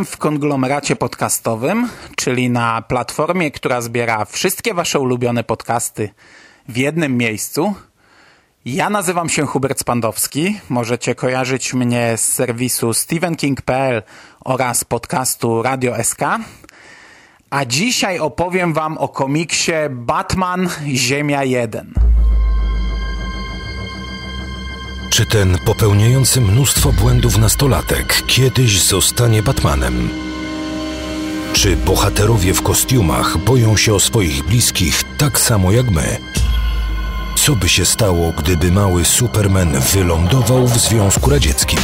Witam w konglomeracie podcastowym, czyli na platformie, która zbiera wszystkie wasze ulubione podcasty w jednym miejscu. Ja nazywam się Hubert Spandowski. Możecie kojarzyć mnie z serwisu stevenking.pl oraz podcastu Radio SK. A dzisiaj opowiem wam o komiksie Batman Ziemia 1. Czy ten popełniający mnóstwo błędów nastolatek kiedyś zostanie Batmanem? Czy bohaterowie w kostiumach boją się o swoich bliskich tak samo jak my? Co by się stało, gdyby mały Superman wylądował w Związku Radzieckim?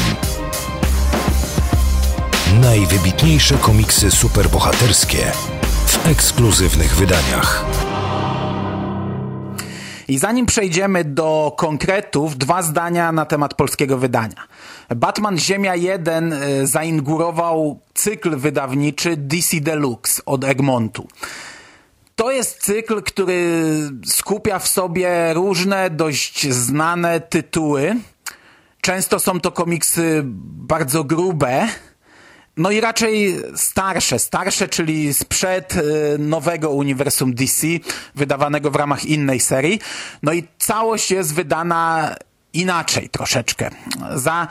Najwybitniejsze komiksy superbohaterskie w ekskluzywnych wydaniach. I zanim przejdziemy do konkretów, dwa zdania na temat polskiego wydania. Batman Ziemia 1 y, zainaugurował cykl wydawniczy DC Deluxe od Egmontu. To jest cykl, który skupia w sobie różne dość znane tytuły. Często są to komiksy bardzo grube, no i raczej starsze, starsze, czyli sprzed y, nowego uniwersum DC, wydawanego w ramach innej serii. No i całość jest wydana inaczej troszeczkę. Za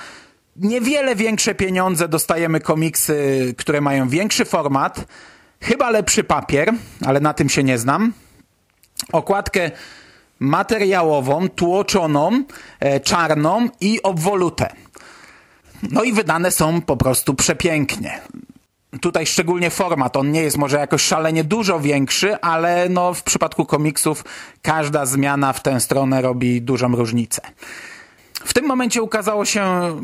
niewiele większe pieniądze dostajemy komiksy, które mają większy format, chyba lepszy papier, ale na tym się nie znam. Okładkę materiałową, tłoczoną, e, czarną i obwolutę. No i wydane są po prostu przepięknie. Tutaj szczególnie format, on nie jest może jakoś szalenie dużo większy, ale no w przypadku komiksów każda zmiana w tę stronę robi dużą różnicę. W tym momencie ukazało się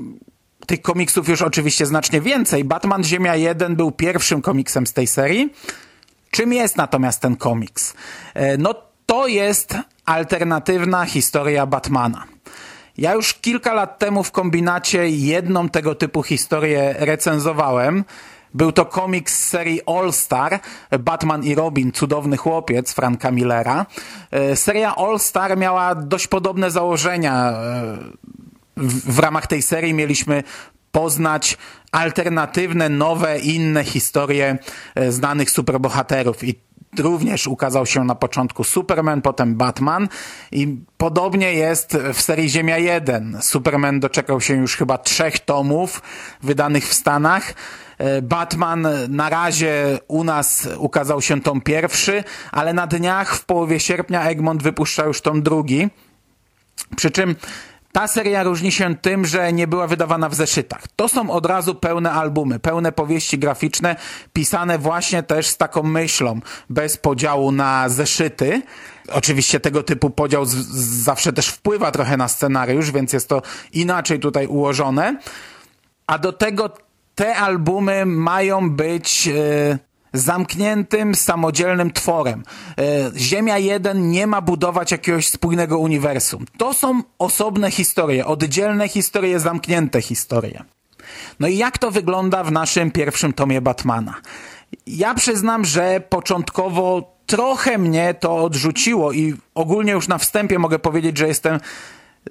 tych komiksów już oczywiście znacznie więcej. Batman Ziemia 1 był pierwszym komiksem z tej serii. Czym jest natomiast ten komiks? No to jest alternatywna historia Batmana. Ja już kilka lat temu w kombinacie jedną tego typu historię recenzowałem. Był to komiks z serii All Star, Batman i Robin, cudowny chłopiec Franka Millera. Seria All Star miała dość podobne założenia. W, w ramach tej serii mieliśmy poznać alternatywne, nowe, inne historie znanych superbohaterów i również ukazał się na początku Superman, potem Batman i podobnie jest w serii Ziemia 1. Superman doczekał się już chyba trzech tomów wydanych w Stanach. Batman na razie u nas ukazał się tom pierwszy, ale na dniach w połowie sierpnia Egmont wypuszcza już tom drugi. Przy czym ta seria różni się tym, że nie była wydawana w zeszytach. To są od razu pełne albumy, pełne powieści graficzne, pisane właśnie też z taką myślą, bez podziału na zeszyty. Oczywiście tego typu podział z, z zawsze też wpływa trochę na scenariusz, więc jest to inaczej tutaj ułożone. A do tego te albumy mają być... Yy, zamkniętym, samodzielnym tworem. Ziemia 1 nie ma budować jakiegoś spójnego uniwersum. To są osobne historie, oddzielne historie, zamknięte historie. No i jak to wygląda w naszym pierwszym tomie Batmana? Ja przyznam, że początkowo trochę mnie to odrzuciło i ogólnie już na wstępie mogę powiedzieć, że jestem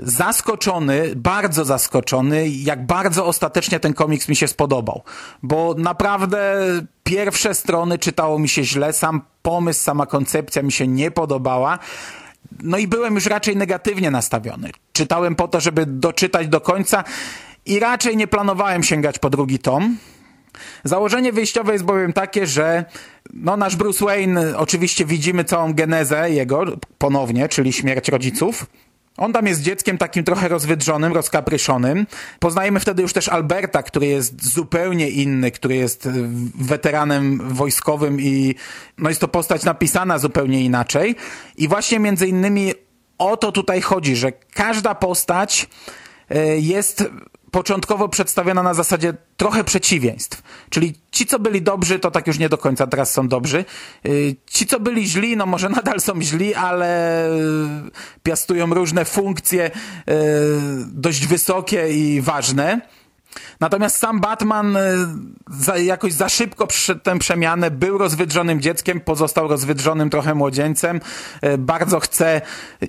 zaskoczony, bardzo zaskoczony, jak bardzo ostatecznie ten komiks mi się spodobał. Bo naprawdę pierwsze strony czytało mi się źle, sam pomysł, sama koncepcja mi się nie podobała. No i byłem już raczej negatywnie nastawiony. Czytałem po to, żeby doczytać do końca i raczej nie planowałem sięgać po drugi tom. Założenie wyjściowe jest bowiem takie, że no, nasz Bruce Wayne, oczywiście widzimy całą genezę jego ponownie, czyli śmierć rodziców. On tam jest dzieckiem takim trochę rozwydrzonym, rozkapryszonym. Poznajemy wtedy już też Alberta, który jest zupełnie inny, który jest weteranem wojskowym i no jest to postać napisana zupełnie inaczej. I właśnie między innymi o to tutaj chodzi, że każda postać e, jest początkowo przedstawiona na zasadzie trochę przeciwieństw. Czyli ci, co byli dobrzy, to tak już nie do końca teraz są dobrzy. Y, ci, co byli źli, no może nadal są źli, ale piastują różne funkcje y, dość wysokie i ważne. Natomiast sam Batman e, za, jakoś za szybko przyszedł tę przemianę, był rozwydrzonym dzieckiem, pozostał rozwydrzonym trochę młodzieńcem, e, bardzo chce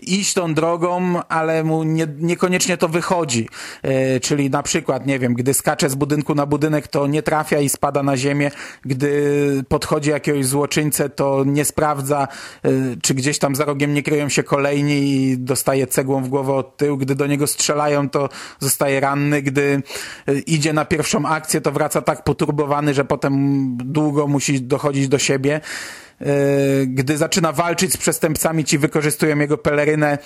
iść tą drogą, ale mu nie, niekoniecznie to wychodzi. E, czyli na przykład, nie wiem, gdy skacze z budynku na budynek, to nie trafia i spada na ziemię, gdy podchodzi jakiegoś złoczyńcę, to nie sprawdza, czy gdzieś tam za rogiem nie kryją się kolejni i dostaje cegłą w głowę od tyłu, gdy do niego strzelają, to zostaje ranny, gdy idzie na pierwszą akcję, to wraca tak poturbowany, że potem długo musi dochodzić do siebie. E, gdy zaczyna walczyć z przestępcami, ci wykorzystują jego pelerynę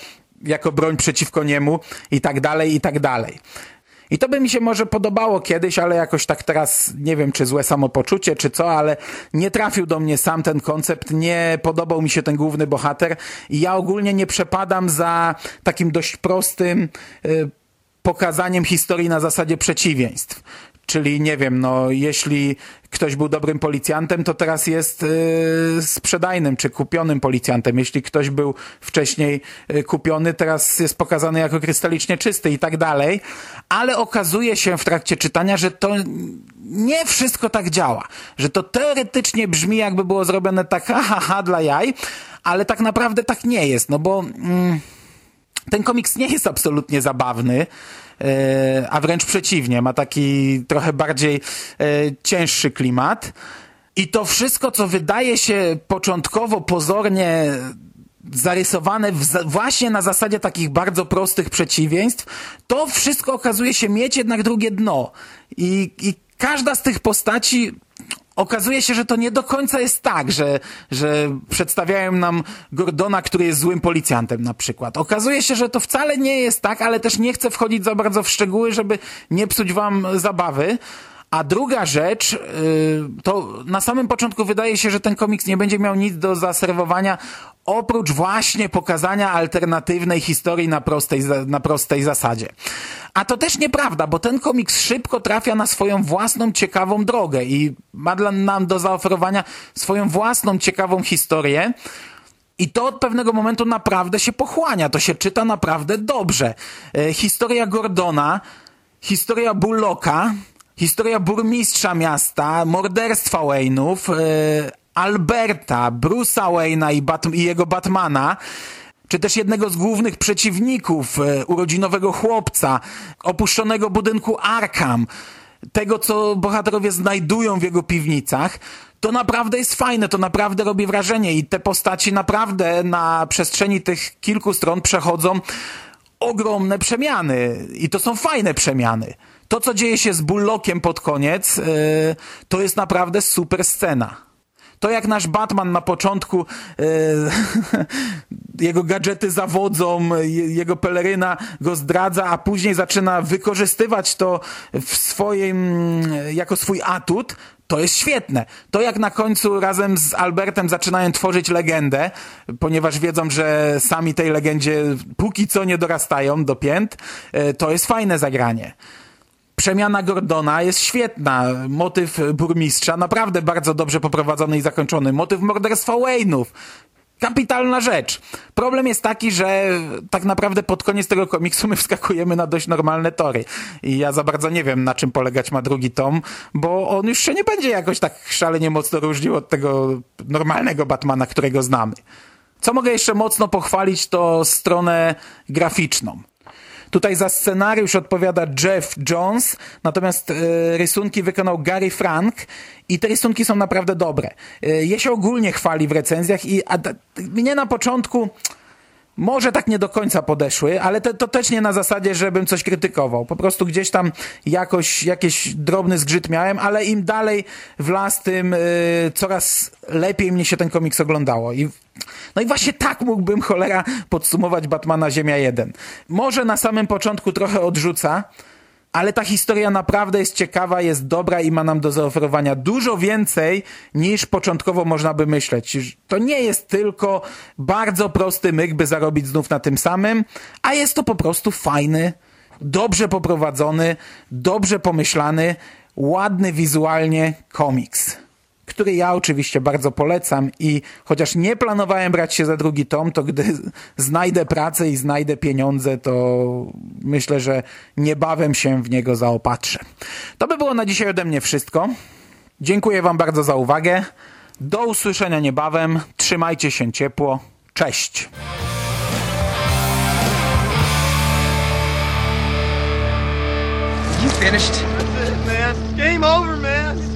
jako broń przeciwko niemu i tak dalej, i tak dalej. I to by mi się może podobało kiedyś, ale jakoś tak teraz nie wiem, czy złe samopoczucie, czy co, ale nie trafił do mnie sam ten koncept, nie podobał mi się ten główny bohater i ja ogólnie nie przepadam za takim dość prostym, y, pokazaniem historii na zasadzie przeciwieństw. Czyli nie wiem, no jeśli ktoś był dobrym policjantem, to teraz jest yy, sprzedajnym czy kupionym policjantem. Jeśli ktoś był wcześniej yy, kupiony, teraz jest pokazany jako krystalicznie czysty i tak dalej. Ale okazuje się w trakcie czytania, że to nie wszystko tak działa. Że to teoretycznie brzmi jakby było zrobione tak ha, ha, ha dla jaj, ale tak naprawdę tak nie jest, no bo... Mm, ten komiks nie jest absolutnie zabawny, e, a wręcz przeciwnie, ma taki trochę bardziej e, cięższy klimat. I to wszystko, co wydaje się początkowo pozornie zarysowane właśnie na zasadzie takich bardzo prostych przeciwieństw, to wszystko okazuje się mieć jednak drugie dno. I, i każda z tych postaci okazuje się, że to nie do końca jest tak, że, że przedstawiają nam Gordona, który jest złym policjantem na przykład. Okazuje się, że to wcale nie jest tak, ale też nie chcę wchodzić za bardzo w szczegóły, żeby nie psuć wam zabawy. A druga rzecz, y, to na samym początku wydaje się, że ten komiks nie będzie miał nic do zaserwowania oprócz właśnie pokazania alternatywnej historii na prostej, na prostej zasadzie. A to też nieprawda, bo ten komiks szybko trafia na swoją własną ciekawą drogę i ma dla nam do zaoferowania swoją własną ciekawą historię. I to od pewnego momentu naprawdę się pochłania, to się czyta naprawdę dobrze. E, historia Gordona, historia Bullocka, historia burmistrza miasta, morderstwa Wayne'ów, e, Alberta, Bruce'a Wayne'a i, Bat i jego Batmana, czy też jednego z głównych przeciwników e, urodzinowego chłopca, opuszczonego budynku Arkham, tego, co bohaterowie znajdują w jego piwnicach, to naprawdę jest fajne, to naprawdę robi wrażenie i te postaci naprawdę na przestrzeni tych kilku stron przechodzą ogromne przemiany i to są fajne przemiany. To, co dzieje się z Bullockiem pod koniec, yy, to jest naprawdę super scena. To jak nasz Batman na początku e, jego gadżety zawodzą, jego peleryna go zdradza, a później zaczyna wykorzystywać to w swoim, jako swój atut, to jest świetne. To jak na końcu razem z Albertem zaczynają tworzyć legendę, ponieważ wiedzą, że sami tej legendzie póki co nie dorastają do pięt, e, to jest fajne zagranie. Przemiana Gordona jest świetna. Motyw burmistrza naprawdę bardzo dobrze poprowadzony i zakończony. Motyw morderstwa Wayne'ów. Kapitalna rzecz. Problem jest taki, że tak naprawdę pod koniec tego komiksu my wskakujemy na dość normalne tory. I ja za bardzo nie wiem, na czym polegać ma drugi tom, bo on już się nie będzie jakoś tak szalenie mocno różnił od tego normalnego Batmana, którego znamy. Co mogę jeszcze mocno pochwalić, to stronę graficzną. Tutaj za scenariusz odpowiada Jeff Jones, natomiast e, rysunki wykonał Gary Frank i te rysunki są naprawdę dobre. E, je się ogólnie chwali w recenzjach i a, mnie na początku może tak nie do końca podeszły, ale to, to też nie na zasadzie, żebym coś krytykował. Po prostu gdzieś tam jakoś, jakiś drobny zgrzyt miałem, ale im dalej w las, tym y, coraz lepiej mnie się ten komiks oglądało. I, no i właśnie tak mógłbym, cholera, podsumować Batmana Ziemia 1. Może na samym początku trochę odrzuca, ale ta historia naprawdę jest ciekawa, jest dobra i ma nam do zaoferowania dużo więcej niż początkowo można by myśleć. To nie jest tylko bardzo prosty myk, by zarobić znów na tym samym, a jest to po prostu fajny, dobrze poprowadzony, dobrze pomyślany, ładny wizualnie komiks który ja oczywiście bardzo polecam i chociaż nie planowałem brać się za drugi tom, to gdy znajdę pracę i znajdę pieniądze, to myślę, że niebawem się w niego zaopatrzę. To by było na dzisiaj ode mnie wszystko. Dziękuję Wam bardzo za uwagę. Do usłyszenia niebawem. Trzymajcie się ciepło. Cześć. You finished? man. Game over, man.